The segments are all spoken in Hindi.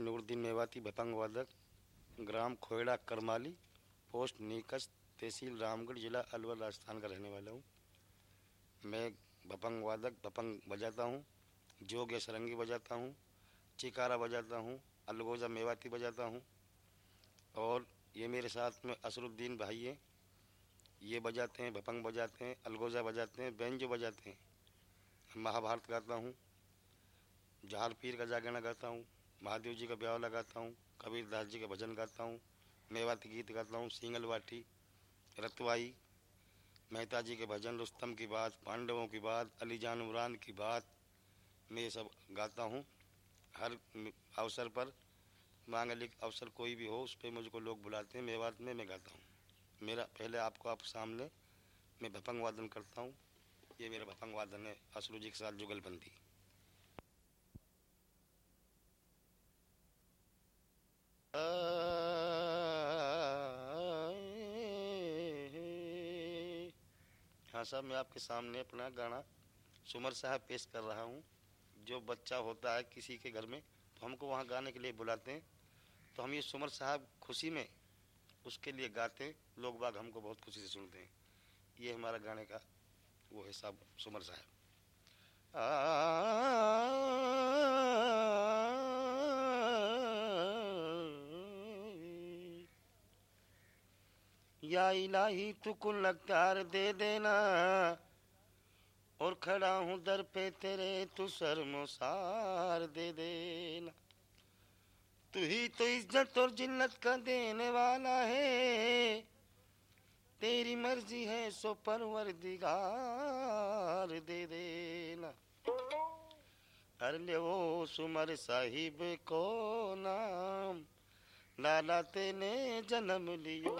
नूरुद्दीन मेवाती भपंग वादक, ग्राम खोयड़ा, करमाली, पोस्ट नीकस, तहसील रामगढ़, जिला अलवर, राजस्थान का रहने वाला हूँ। मैं भपंग वादक भपंग बजाता हूँ जोग या सरंगी बजाता हूँ, चिकारा बजाता हूँ अलगोजा मेवाती बजाता हूँ। और ये मेरे साथ में असरुद्दीन भाई हैं। ये बजाते हैं भपंग बजाते हैं अलगोजा बजाते हैं, बेंजो बजाते हैं। महाभारत गाता हूँ जहार पीर का जागरण गाता हूँ। महादेव जी का ब्याह लगाता हूँ कबीर दास जी का भजन गाता हूँ, मेवाती गीत गाता हूँ, सिंगल वाटी रतवाई, मेहता जी के भजन, रुस्तम की बात, पांडवों की बात अली जान उमरान की बात, मैं ये सब गाता हूँ। हर अवसर पर, मांगलिक अवसर कोई भी हो, उस पर मुझको लोग बुलाते हैं, मेवात में मैं गाता हूँ। मेरा, पहले आपको आप सामने मैं भपंग वादन करता हूँ। ये मेरा भपंग वादन है असलू जी के साथ जुगलबंदी। हाँ साहब, मैं आपके सामने अपना गाना सुमर साहब पेश कर रहा हूँ। जो बच्चा होता है किसी के घर में तो हमको वहाँ गाने के लिए बुलाते हैं। तो हम ये सुमर साहब खुशी में उसके लिए गाते हैं। लोग बाग हमको बहुत खुशी से सुनते हैं। ये हमारा गाने का वो है साहब, सुमर साहब। या इलाही तू कुल अख्तार दे देना। और खड़ा हूँ दर पे तेरे, तू शर्मसार दे देना। तू ही तो इज़्ज़त और जिन्नत का देने वाला है। तेरी मर्ज़ी है, सो परवर दिगार दे देना। ले वो सुमर साहिब को नाम लाला तेने जन्म लियो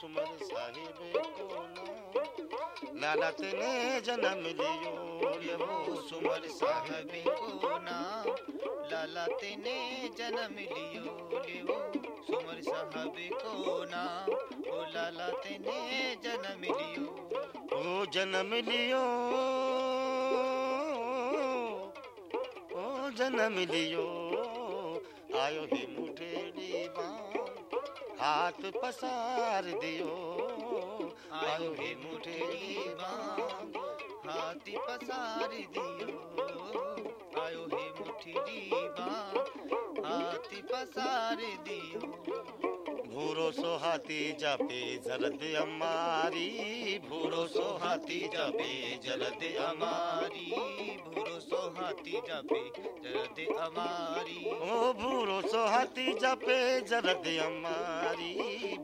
सुमर साहिब को नाम। लाला तेने जन्म लियो, सुमर साहिब को नाम। लाला तेने जन्म लियो लियो, सुमर साहब को नाम। ओ लाला तेने जन्म लियो। ओ जन्म लियो, ओ जन्म लियो। आयो ही मुठेड़ी बाँध हाथ पसार दियो। आयो हे मुठेरी बाँध हाथ पसार दियो। भूरो सो हाथी जापे जरद अमारी भूरो सो हाथी जापे जरद हमारी भूरो सो हाथी जापे जरद हमारी। ओ भूरो सो हाथी जापे जरद अमारी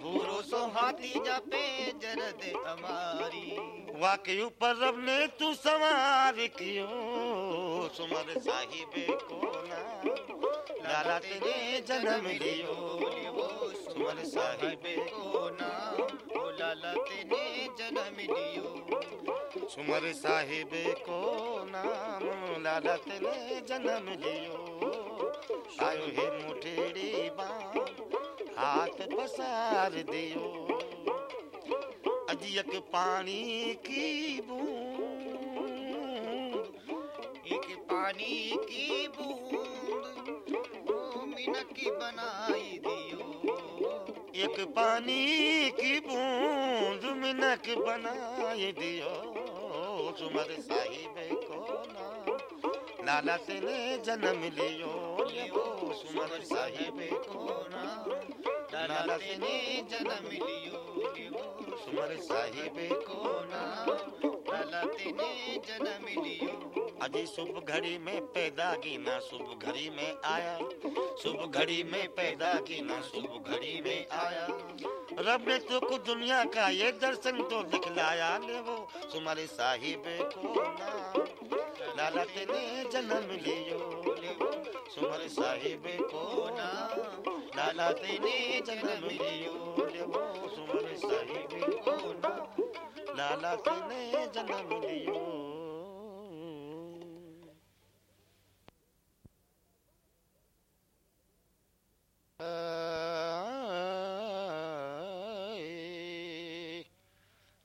भूरो सो हाथी जापे जरद हमारी। वाकई ऊपर रब ने तू सवार कियो सुमर साहिब को ना लाला तेरे जन्म लियो सुमर साहिब को नाम लाला तेने जन्म लियो। सुमर साहिब को नाम लाला तेरे जन्म लियो। आयो हे मुठेड़ी बाँध हाथ पसार दियो। अजियक पानी की बूंद, एक पानी की बूंद मिनकी बनाई दियो। एक पानी की बूंद मिनक बनाए दियो। सुमर साहिब को नाम लाला तेने जन्म लियो लियो। सुमर साहिब को नाम लाला तेने जन्म लियो सुमर साहिब को नाम लाला तेने जन्म लियो। अजी शुभ घड़ी में पैदा की ना शुभ घड़ी में आया। शुभ घड़ी में पैदा की ना शुभ घड़ी में आया। रब ने तो कुछ दुनिया का ये दर्शन तो दिखलाया, ले वो सुमारे साहिब को नाम लाला तेने जन्म लियो, ले वो सुमारे साहिब को नाम लाला तेने जन्म लियो, ले वो सुमारे साहिब को नाम लाला तेने जन्म लियो।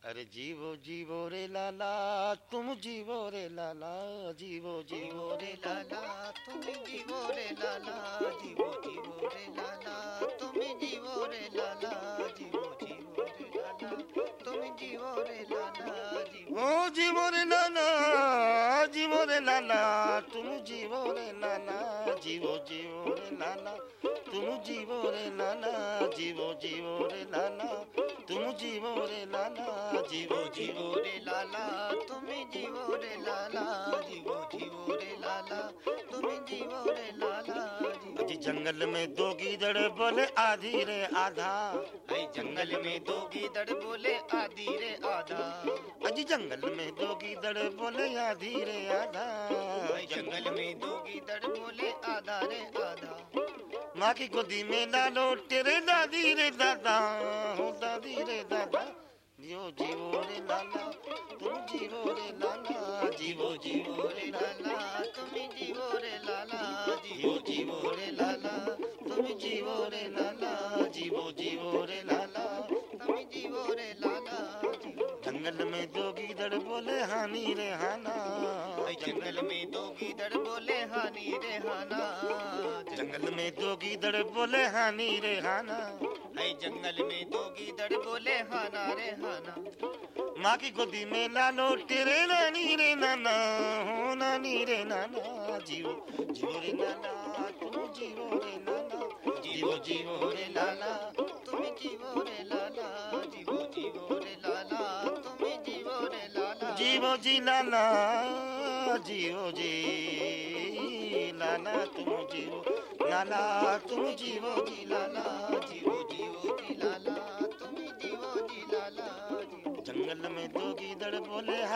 আরে জীব জীব রে লালা তুমি জীব রে লালা জীব জীব রে লালা তুমি জীব রে লালা জীব জীব রে লালা তুমি জীব রে লালা ও জীবনে নানা জীবনে নানা তুমি জীবনে নানা জীব জীবনে নানা তুমি জীবনে নানা জীব জীবনে নানা তুমি জীবনে নানা জীব জীবনে লালা তুমি জীবনে লালা জীব जंगल में दो गीदड़ बोले आधी रे आधा। ऐ जंगल में दो गीदड़ बोले आधी रे आधा। अजी जंगल में दो गीदड़ बोले आधी रे आधा। जंगल में दो गीदड़ बोले आधा रे आधा। माँ की गोदी में डालो तेरे दादी रे दादा। हो दादी रे दादा जियो जीवो रे लाला। जीवो रे लाला, जीवो जीवो रे लाला, तुम जीवो रे लाला, जीवो जीवो रे लाला, तुम जीवो रे लाला, जीवो जीवो रे लाला, तुम जीवो रे लाला। जंगल में दो गीदड़ बोले, हानी रे हाना। जंगल में दो गीदड़ बोले, हानी रे हाना। जंगल में दो गीदड़ बोले, हानी रे हाना। जंगल में दो गीदड़ बोले, हाना रे हाना। माँ की गोदी में लालो तेरे नानी रे नाना हो नानी रे नाना जीवो जीवो रे नाना तुम जीवो रे नाना जीवो जीवो रे लाला तुम जीवो रे लाला जीवो जीवो रे लाला तुम जीवो रे लाला जीवो जी लाला जीवो जी लाला तुम जीवो लाला तुम जीवो जी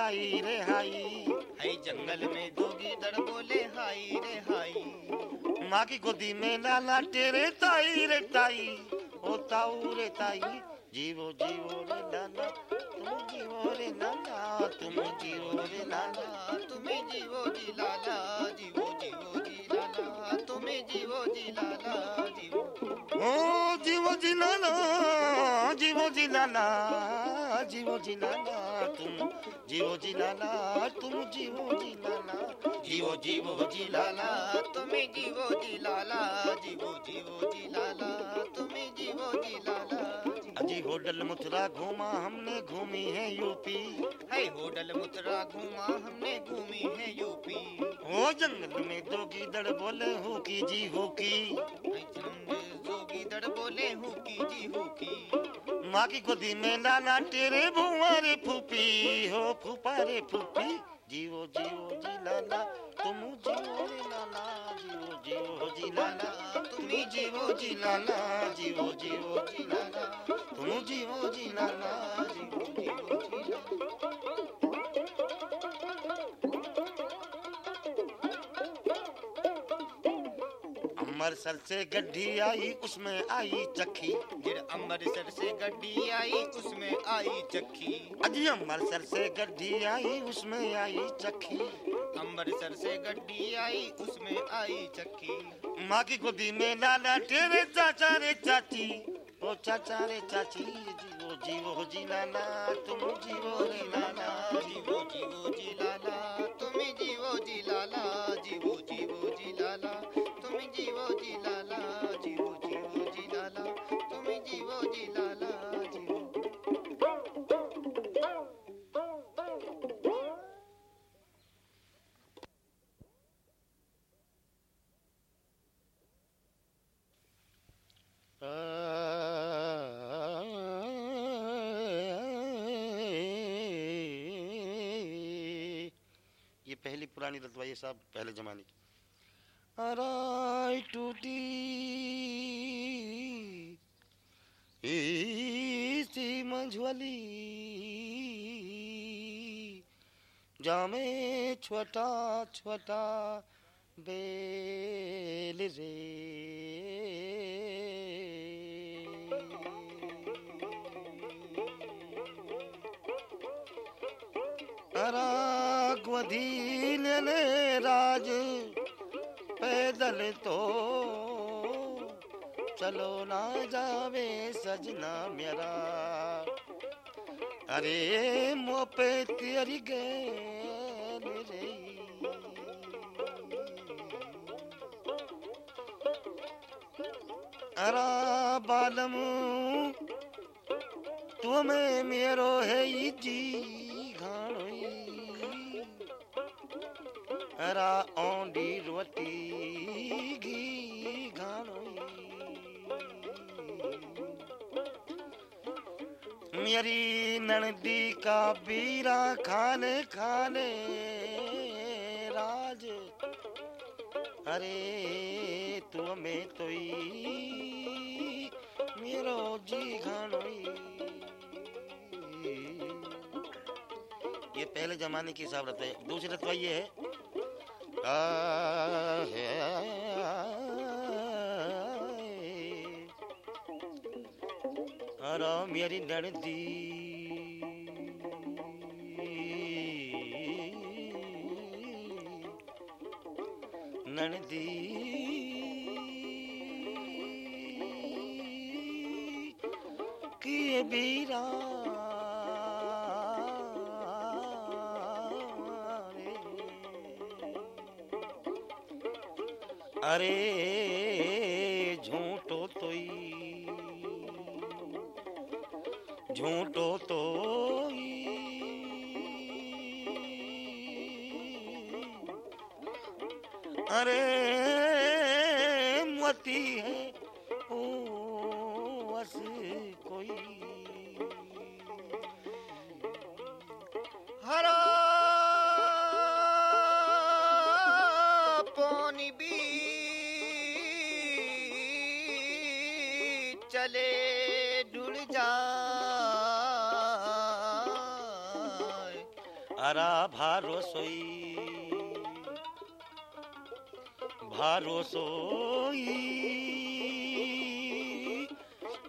हाई रे हाई ऐ जंगल में दो गीदड़ बोले हाई रे हाई माँ की गोदी में लाला तेरे ताई रे ताई। ओ ताऊ रे ताई जीवो जीवो रे लाला तुम जीवो रे लाला तुम जीवो रे लाला तुम जीवो जी लाला जीवो जीवो जी लाला तुम जीवो जी लाला जीवो। ओ जीवो जी लाला जीवो जी लाला जीवो जी लाला तुम जीवो जी लाला तुम जीवो जी लाला जीवो जीवो जी लाला तुम जीवो जी लाला जीवो जीवो जी लाला अजी होटल मथुरा घूमा हमने घूमी है यूपी। है होटल मुतरा घूमा हमने घूमी है यूपी। हो जंगल में दो गीदड़ बोले हु की जी हु की। जंगल जोगी दड़ बोले हूँ की जी हूँ की। माँ की गोदी में लाला तेरे बुआ रे फूफी हो फूफा रे फूफी जीवो जीवो जी लाला तुम जीवो रे लाला जीवो जीवो जी लाला तुम जीवो जी लाला जीवो जीवो जी लाला तुम जीवो जी लाला जीवो जीवो जी लाला अमृतसर से गड्ढी आई, उसमें आई चक्की। फिर अमृतसर से गड्डी आई, उसमें आई चक्की। अजी अमृतसर से गड्ढी आई, उसमें आई चक्की। अमृतसर से गड्डी आई, उसमें आई चक्की। माँ की गोदी में लाला तेरे चाचा रे चाची। ओ चाचा रे चाची, जीवो जीवो जी लाला तुम जीवो रे लाला जीवो जीवो जी लाला पुरानी रतवाई साहब पहले जमाने की। टूटी मंझवली जामे छोटा छोटा बेल रे। राघवधी ने राज पैदल तो चलो ना जावे सजना मेरा। अरे मोपे तेरी गैल रे। अरा बालम, तुम्हें मेरो है जी। रोटी घी घाणोई। मेरी ननदी का बीरा खाने खाने राज। अरे तू में तोई, मेरो जी घाणोई। ये पहले जमाने की हिसाब रत है। दूसरी रतवा ये है। अरे मेरी ननदी। ननदी। की बीरा अरे झूठो तो झूठो तो अरे मती है सोई।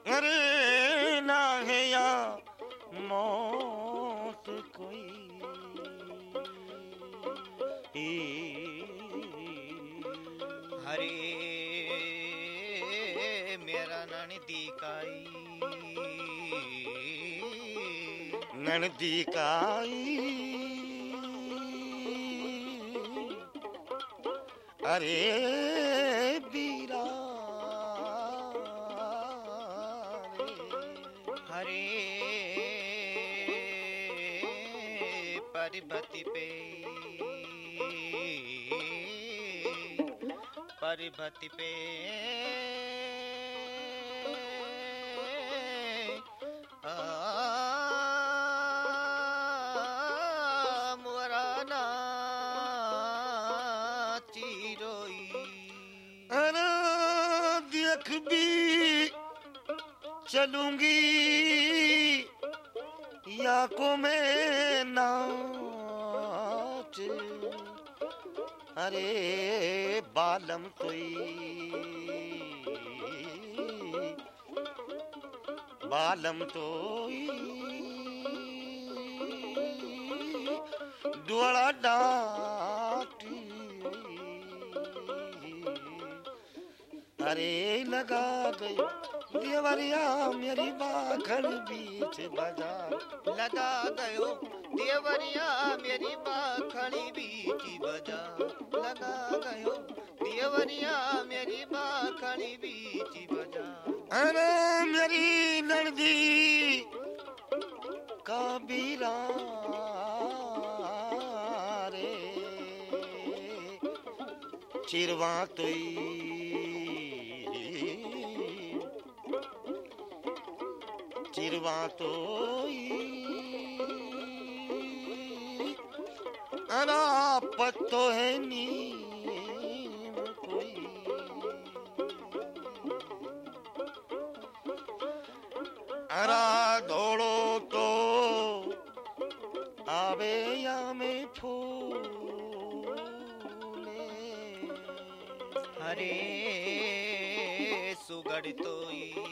अरे ना है या मौत कोई। हरे मेरा ननदी काई ननदी काई अरे बीरा। हरे परिभति पे। परिभति पे। चलूँगी। या को मैं नाच। अरे बालम तोई बालम तोई। दुआड़ा डाटी। अरे लगा गई देवरिया मेरी बाखड़ बीच बाज़ार लगा गयो देवरिया मेरी बाखड़ी बीच बजा। लगा गयो देवरिया मेरी बाखड़ी बीच बजा। अरे मेरी नंदी कबीरा रे। चिरवा तुई तोई अरा पत्तो है नी कोई। अरा दौड़ो तो आवे या में फूले। हरे सुगड़ तोई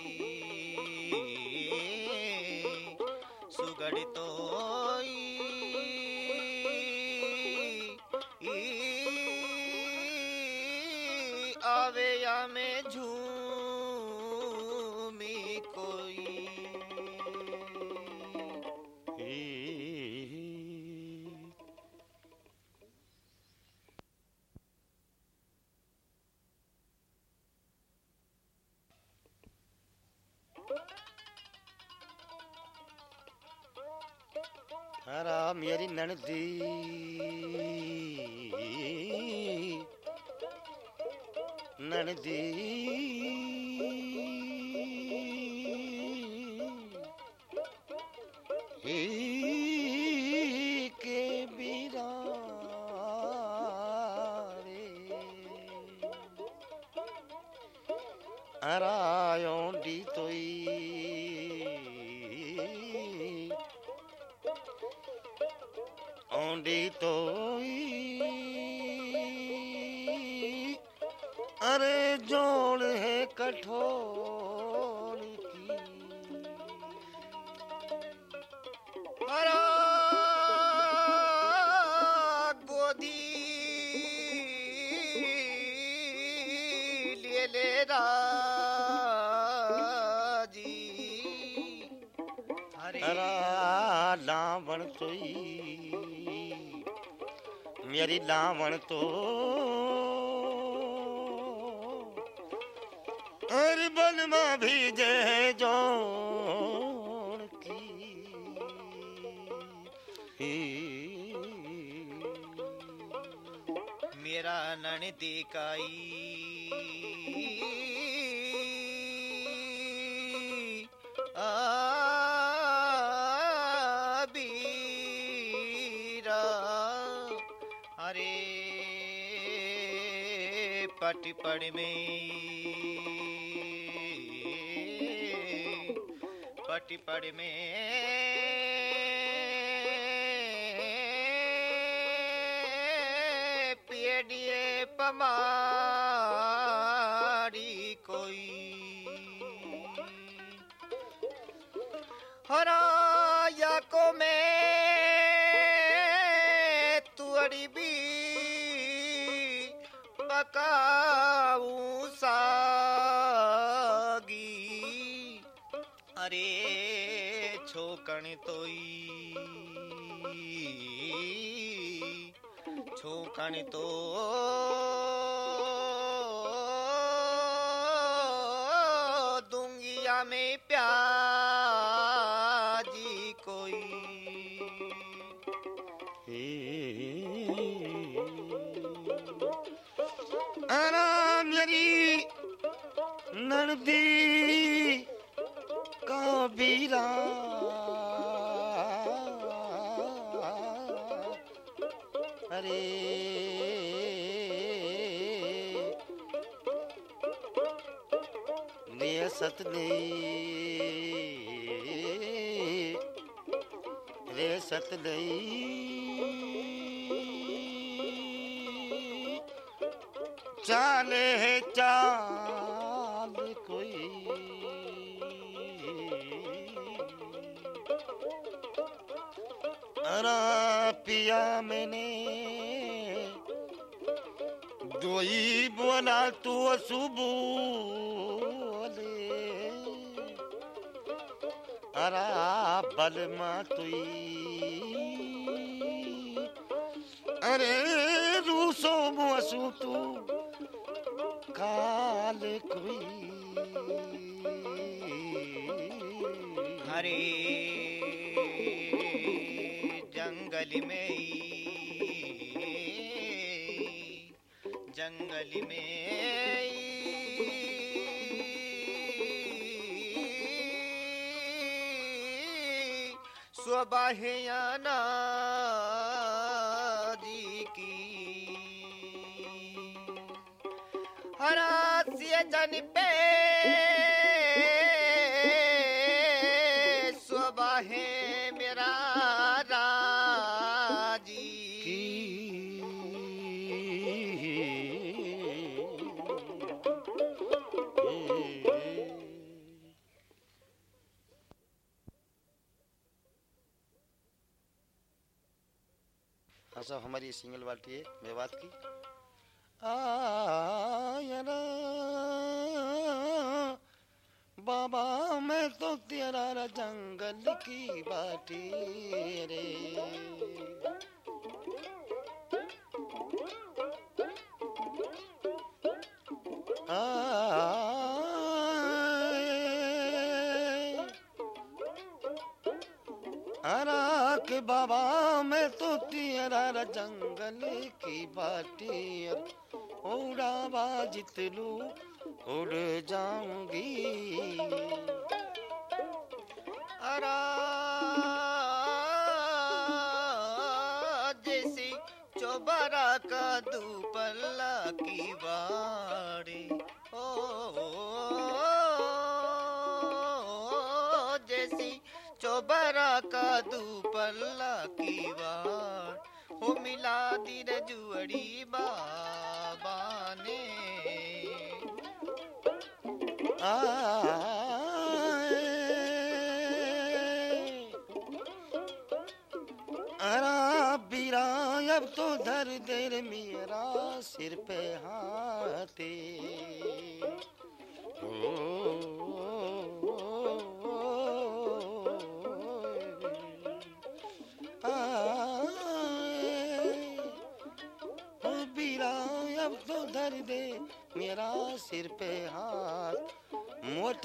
हरा मेरी ननदी ननदी मेरी लावण तो अरे बल में भीजे की। मेरा नन काई पट पड़ में। पिए पड़ में। पिए पमारी तो दूंगिया में प्याजी कोई। अरा बलमा तुई स्वबाह्याना दी की हरास्य जन पे हमारी सिंगल बाल्टी है मेवात की। बाबा मैं तो तेरा जंगल की बाटी रे। बाटी उड़ावा जितलू उड़ जाऊँगी। अरा, जैसे चौबारा का दुपल्ला की बाड़ी। ओ, जैसी चौबारा का दुपल्ला बाड़ मिला दी रे जुअड़ी बाबा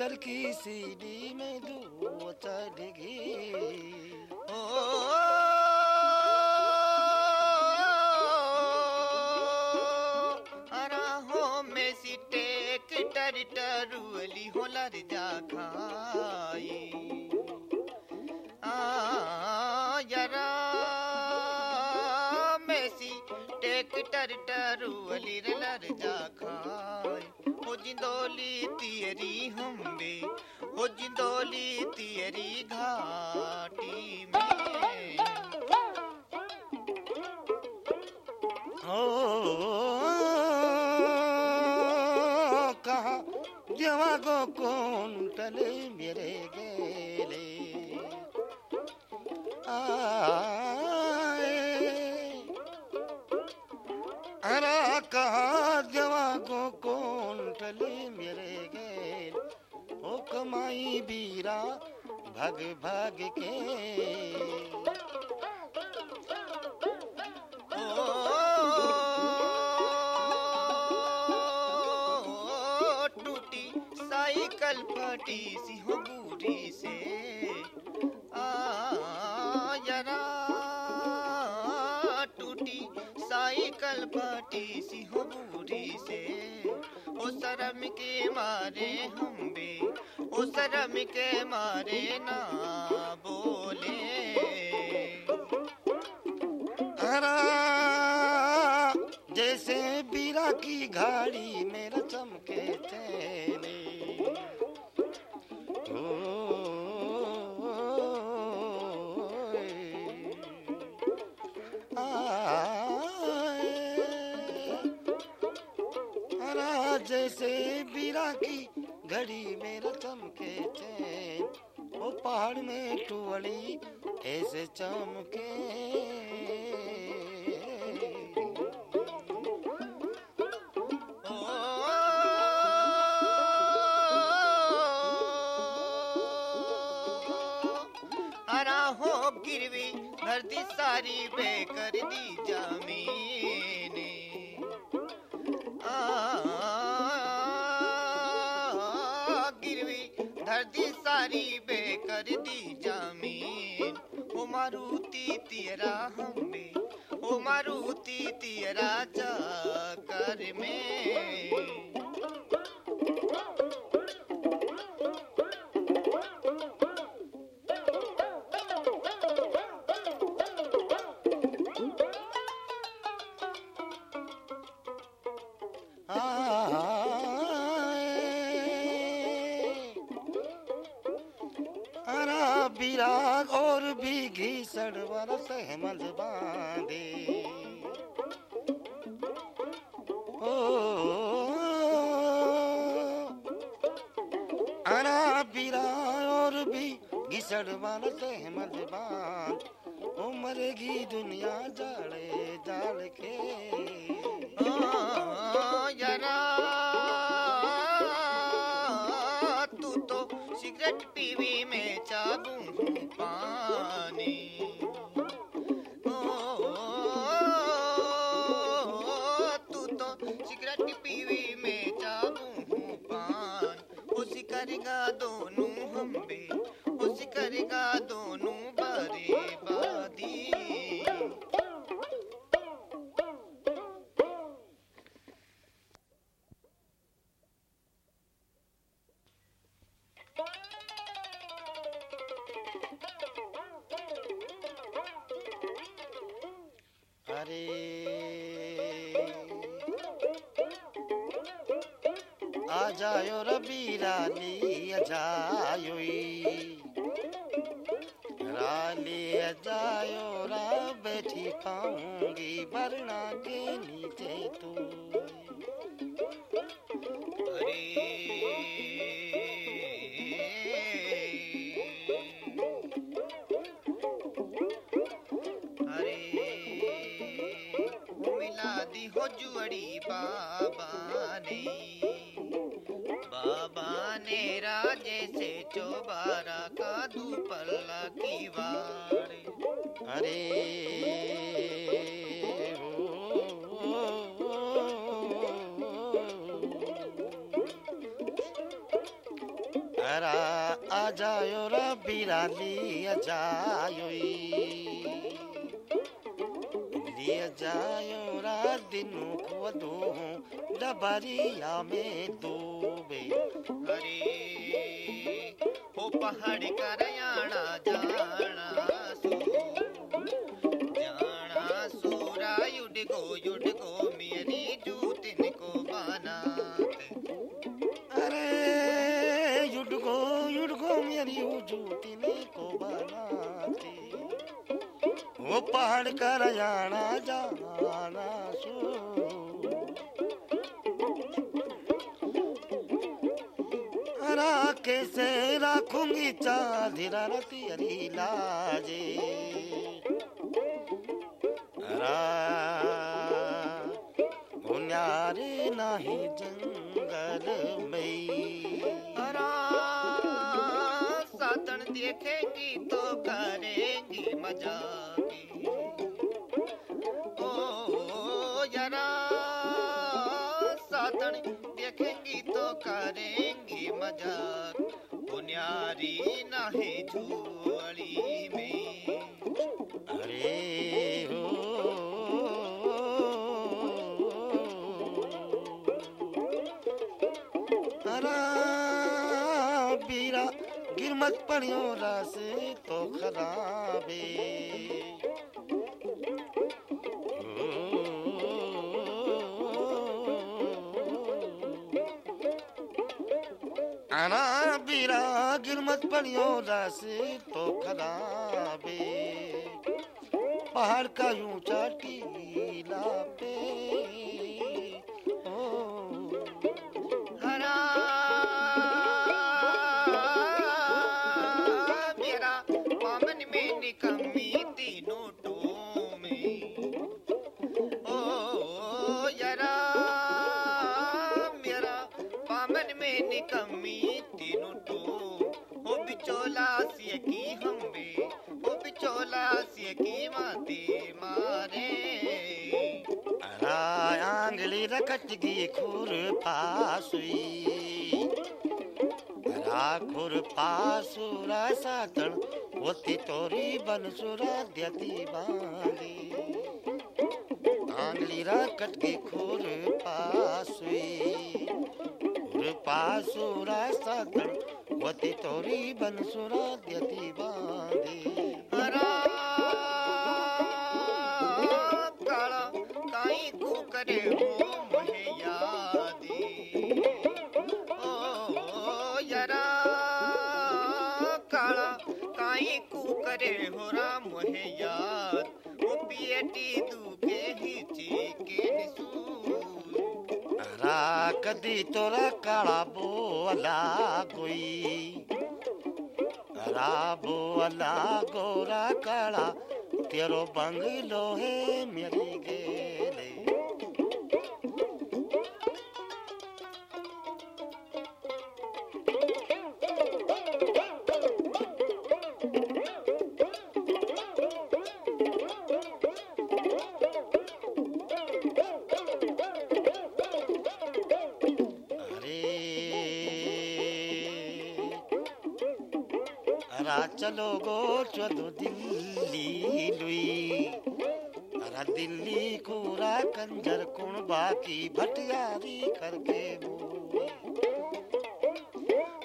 मोटर की सीढ़ी में दो चढ़ गई। ओ अरा हो में सिटे टर टरुअली हो लर जा खाई। आ सी टेक टर टरुअली लर जा खाई। जिंदोली तियरी हम्बे हो जिंदोली तियरी घाटी में। ओ, कहा जवा को कौन टले मेरे बीरा भग भग के। शर्म के मारे हम भी, उस शर्म के मारे ना बोले। हरा जैसे बीरा की घाड़ी मेरा की घड़ी मेरा चमके चैन, वो पहाड़ में टुवड़ी ऐसे चमके। गिरवी धरती सारी बे घिसड़ बरस हेमल बाँध, ओ मरेगी दुनिया जाड़े जाड़ के। जरा तू तो सिगरेट पीवी में चाबू पानी। तू सिगरेट पीवी में पान। उसी दोनों उसी जुअड़ी बाबा ने बाबा ने राजे से चौबारा का दुपल्ला की वाड़ अरे अरा, आ जायो रा बिराली लिया जायो दिनों को दो डबरिया में डूबे। अरे, हो पहाड़ का रयाना जाना सो। जाना सोरा युड गो युड गो मेरी जूतिन को बनाते। अरे युडगो युडगो मेरी जूतिने को बनाते। वो पहाड़ कर जाना जाना कैसे राखूँगी चाधिरा रती अरी लाजे। न्यारे नाही जंगल में। सातन देखेंगी तो करेंगी सातन देखेंगी तो करेंगी बुनियारी नहीं झूली में अरे हो अरा बीरा गिरमत पड़ियो रस तो खराबे अना बीरा गिरमत पड़ियो रस तो खराबे। पहाड़ का ऊँचा टीला पे की हम्बे हो बिचौला सिय की माते मारे। आंगली रकटगी खुर पासुई, रा खुर पासुरा सातण होती तोरी बनसुरा द्यती बांगी आंगली रकटगी खुर पासुई, खुर पासुरा सातण होती तोरी बनसुरा द्यती बांगी हरा काला काई को करे हो मोहे यादी ओ यरा काला काई को करे हो राम कदी तोरा काला बोला कोई। रा बोला गोरा काला तेरो बंगलो है मेरी गेले। चलो गो चलो दिल्ली लुई अरा दिल्ली कोरा कंजर कुण बाकी भटियारी करके बोए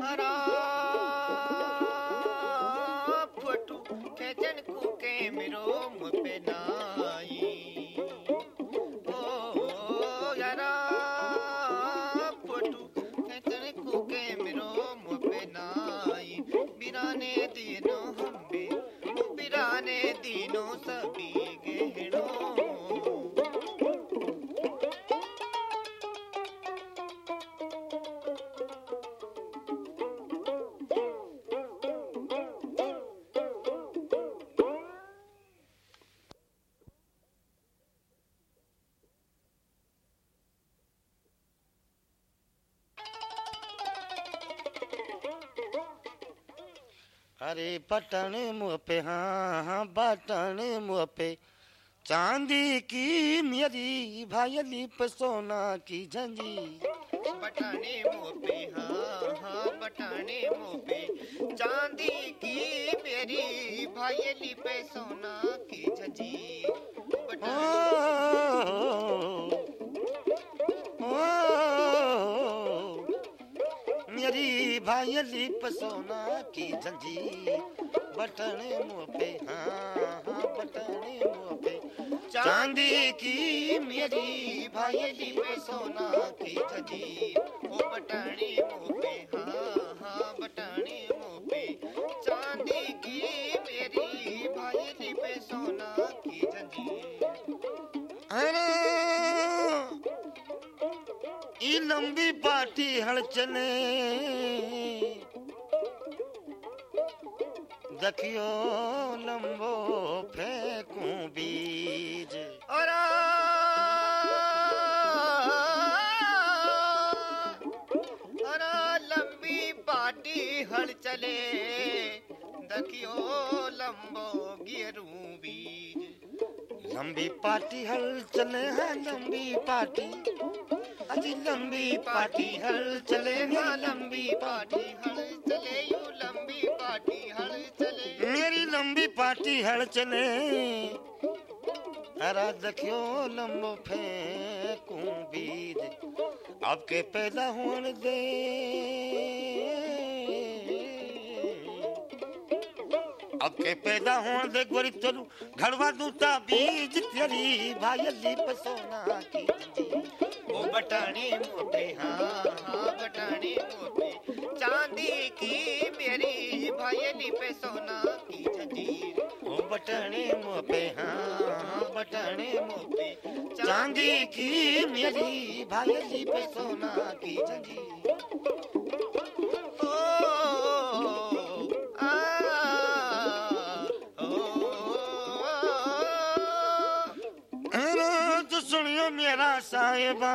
हरा बटन मुँह पे हाँ हाँ बटन मुँह पे। चांदी की मेरी भायली पे, सोना की झंझी बटाने मुँह पे हाँ हाँ बटाने मुँह चांदी की मेरी भायली पे, सोना की बटाने मेरी भायली पे, सोना की झंझी बटन मुँह पे हाँ हाँ बटन मुँह पे। चांदी की मेरी भायली पे, सोना की झंझी ओ बटाने मुँह पे हाँ हाँ बटाने मुँह पे। चांदी की मेरी भायली पे, सोना की झजी अरे, ई लंबी पाटी हल दखियो लंबो फेंकूं बीज। और लंबी पाटी हल चले। दखियो लंबी पाटी हल चले है, लंबी पाटी। अजी लंबी पाटी हल चले है, लंबी पाटी हल चले यू, लंबी पाटी हल चले मेरी लंबी पार्टी हल चले, हरा दखियो लंबो फेंकूं बीज। अब के पैदा होने दे। अब के पैदा होने दे गोरी चलू, घड़वा दूता बीज तेरी भायली पसोना की। ओ बटाने मोटे हाँ हाँ मोटे चांदी की मेरी भायली पे सोना की जंजीर ओ बटने पे हाँ मुँह चांदी चांदी की मेरी भायली पे सोना की जंजीर ओ मेरा साहिबा,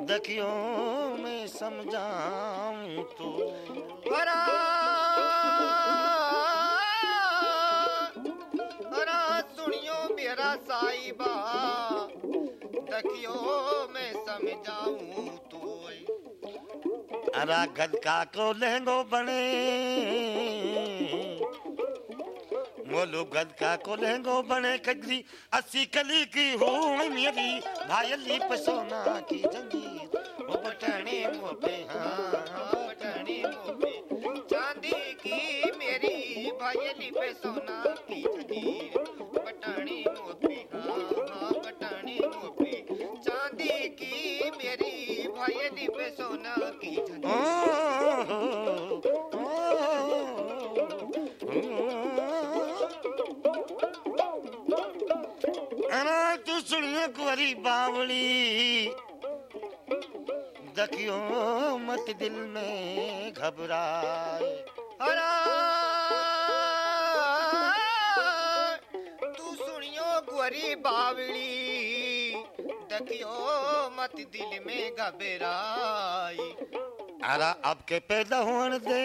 देखियो मैं समझाऊं तो। हरा हरा सुनियो मेरा साहिबा, दखियो मैं समझाऊं तो। अरा गद का को लहंगो बने मोलो गद का को लहंगो बने कजरी, अस्सी कली की हो मेरी भायली पे सोना की जंजीर वो बटने मो पे हाँ हाँ बटने मुँह पे चांदी की मेरी भायली पे दखियो मत दिल में घबराए? तू सुनियो गुरी बावली दखियो मत दिल में घबराई अरा अब के पैदा होने दे।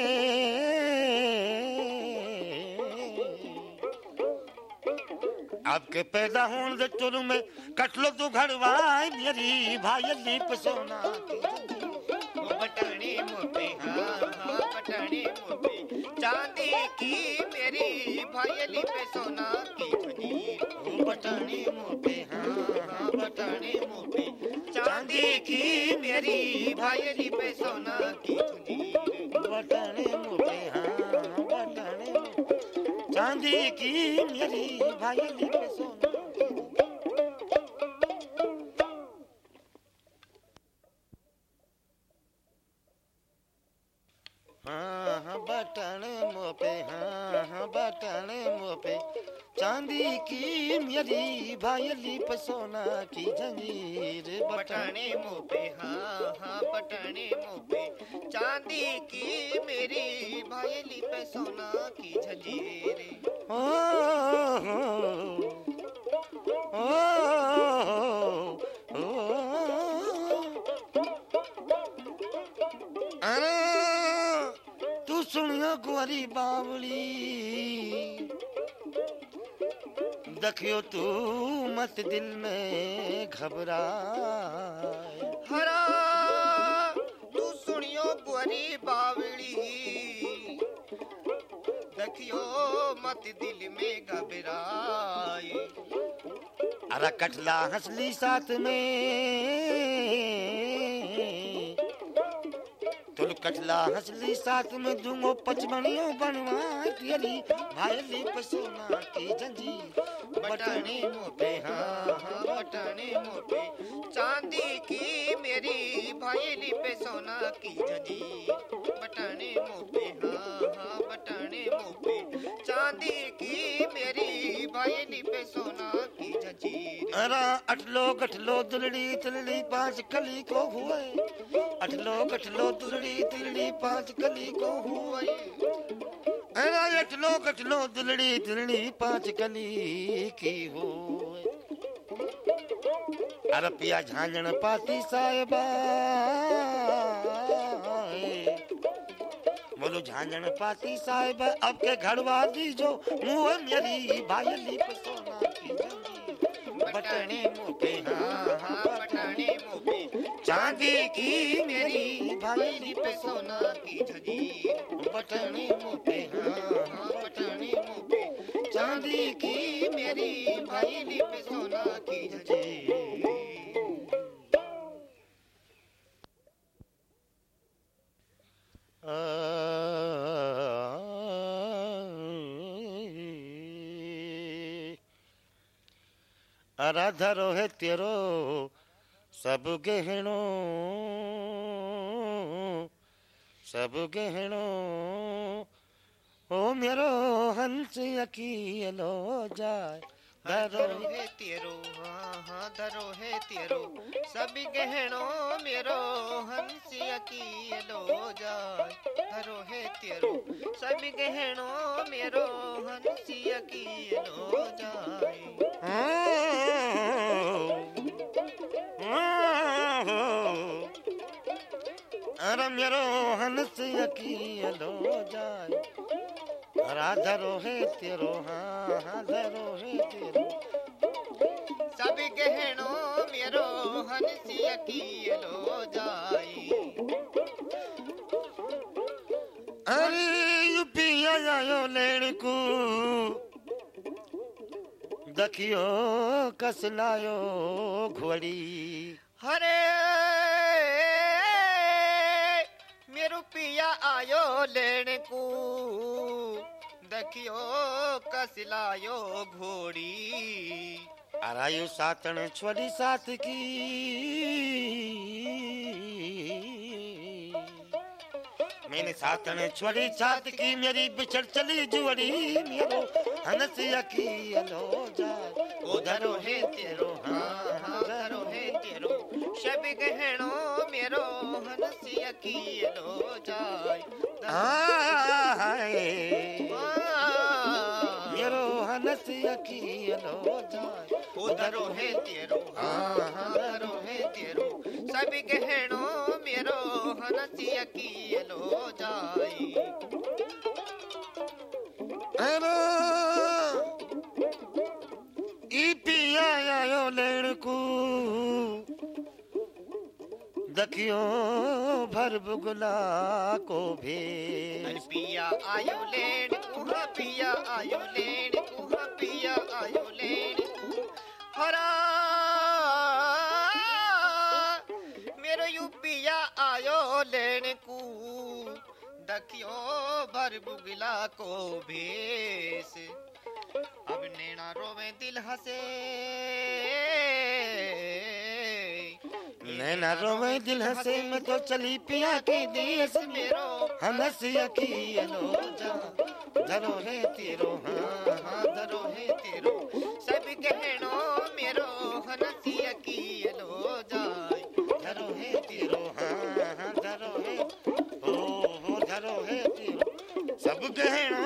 अब के पैदा होने दे तुरु में कटलो तू घड़वाई मेरी भाई पसोना की जंजीर। वो हाँ हाँ मुँह चांदी की मेरी भाई पे सोना की ओ बटने मुँह हाँ हाँ मुँह चांदी की मेरी भायली पे सोना की जंजीर बटने मुँह पे हाँ पे। चांदी की मेरी भाई पे मेरी भायली पे सोना की जंजीर बटन बटने मुँह पे हाँ हाँ बटने मुँह पे चांदी की मेरी भायली पे सोना की जंजीर अरे तू सुनियो कुंवरी बावली दखियो तू मत दिल में घबरा हरा तू सुनियो कुंवरी बावली। देखियो मत दिल में घबराए। अरे कटला हंसली साथ में। कटला हसली, साथ में दूंगो पचमणियों बनवा तेरी भाईली पसोना की जंजी, बटाने मोटे हाँ हाँ बटाने मोटे। चांदी की मेरी भाईली पे सोना की जंजीर अरा अठलो गठलो दुलड़ी, तिलड़ी पाँच कली को हुए। अठलो गठलो दुलड़ी, तिलड़ी पाँच कली को हुए। अरा अठलो गठलो दुलड़ी, तिलड़ी पाँच कली की हुए। अरे पिया झांझण पाती साहिबा। बोलो झांझण पाती साहिब, अब के घड़वा दीजो, मुँह मेरी भाईली पे सोना की बटने मोटे हाँ मोटे चांदी की मेरी भाईली पे सोना की जंजीर बटने मोटे हाँ मोटे चांदी की मेरी भाईली पे सोना की जंजीर अराधरो रोहे तेरो सब गहणो सब गहणो। ओ मेरो हंस अकीलो जाए। धरो है तेरो हाँ हाँ धरो है तेरो। सभी गहनो मेरो हँसी अकीलो जाय धरो है तेरो, सभी गहनो मेरो हँसी अकीलो जाय अरे, मेरो हंस अकीलो जाए। राधरो है तेरो हाँ हाँ धरो है तेरो। सभी गहनो मेरो हँसी अकीलो जाय अरे यूपी आयो लेण को दखियो, कस लायो घोड़ी हरे मेरो पिया आयो लेने को देखियो कसलायो घोड़ी। अरायो सातण छोड़ी साथ की। मैंने सातण छोड़ी साथ की मेरी बिछड़ चली जुड़ी मेरो हनस यकी अलो जा उधरो है तेरो हाँ हाँ उधरो है तेरो। शब गहनो मेरो हनसी अकीलो जाय हाय उधरो है तेरो हाँ हाँ तेरो। सब गहनो मेरो हनसी अकीलो जाय अरे ई पिया आयो लेण को दखियो भर बुगला को अरे भेस पिया आयो लेन कुहा पिया आयो कुहा पिया आयो लेन हरा। मेरो यू पिया आयो लेन को। दखियो भर बुगला को भेस। अब नैना रोवे दिल हसे। नैना रोवे दिल हंसे, में तो चली पिया के देश मेरो। हनस यकी अलो जा धरो है तेरो हाँ हाँ धरो है तेरो। सब गहनो मेरो हनसी अकीलो जाय धरो है तेरो हाँ हाँ धरो है ओ हो, धरो है तेरो। सब गहनो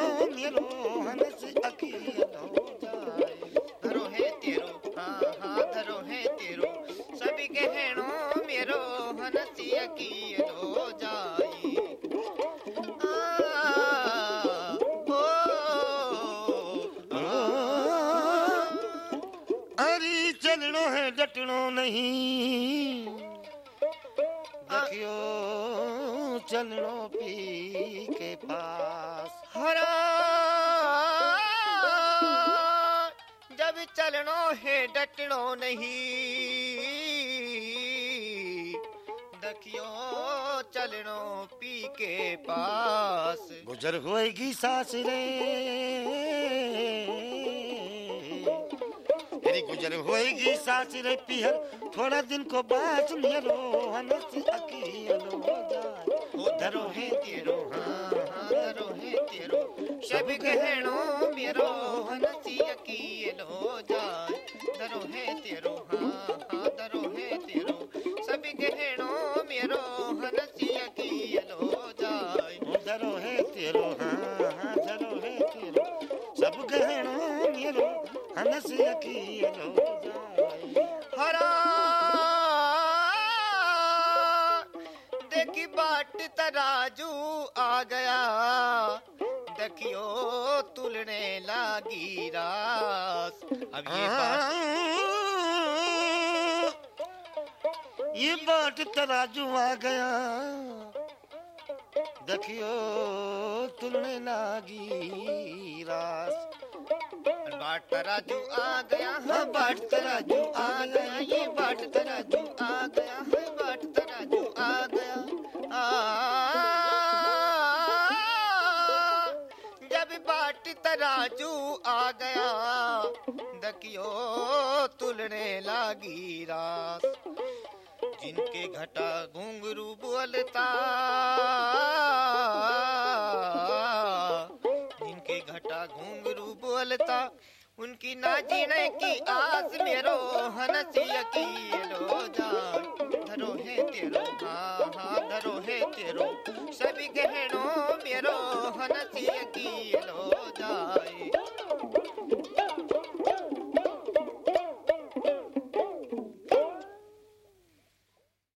होएगी सास रे पिहर थोड़ा दिन को बात नियरो हनस अकीलो जाए। ओ धरो है तेरो हाँ धरो है तेरो सब गहनो मेरो हनसी अकीलो जाय धरो है तेरो हाँ हाँ धरो है तेरो सब गहनो मेरो हनसी अकीलो जाय धरो है तेरो हाँ हाँ धरो है तेरो सब गहनो मेरो हनस अकीलो जाए हरा। देखी बाट तराजू आ गया। देखियो तुलने लागी रास। अब ये बात ये बाट तराजू आ गया। देखियो तुलने लागी रास। बाट तराजू आ गया है। बाट तराजू आ गया ये बाट तराजू आ गया है। बाट तराजू आ गया। जब बाट तराजू आ गया दकियो तुलने लागी रास। जिनके घटा घुंघरू बोलता जिनके घटा घुंघरू बोलता उनकी ना जीने की आस मेरो हनसी अकीलो जाए धरो है तेरो हाँ हाँ धरो है तेरो। सभी गहनों मेरो हनसी अकीलो जाए।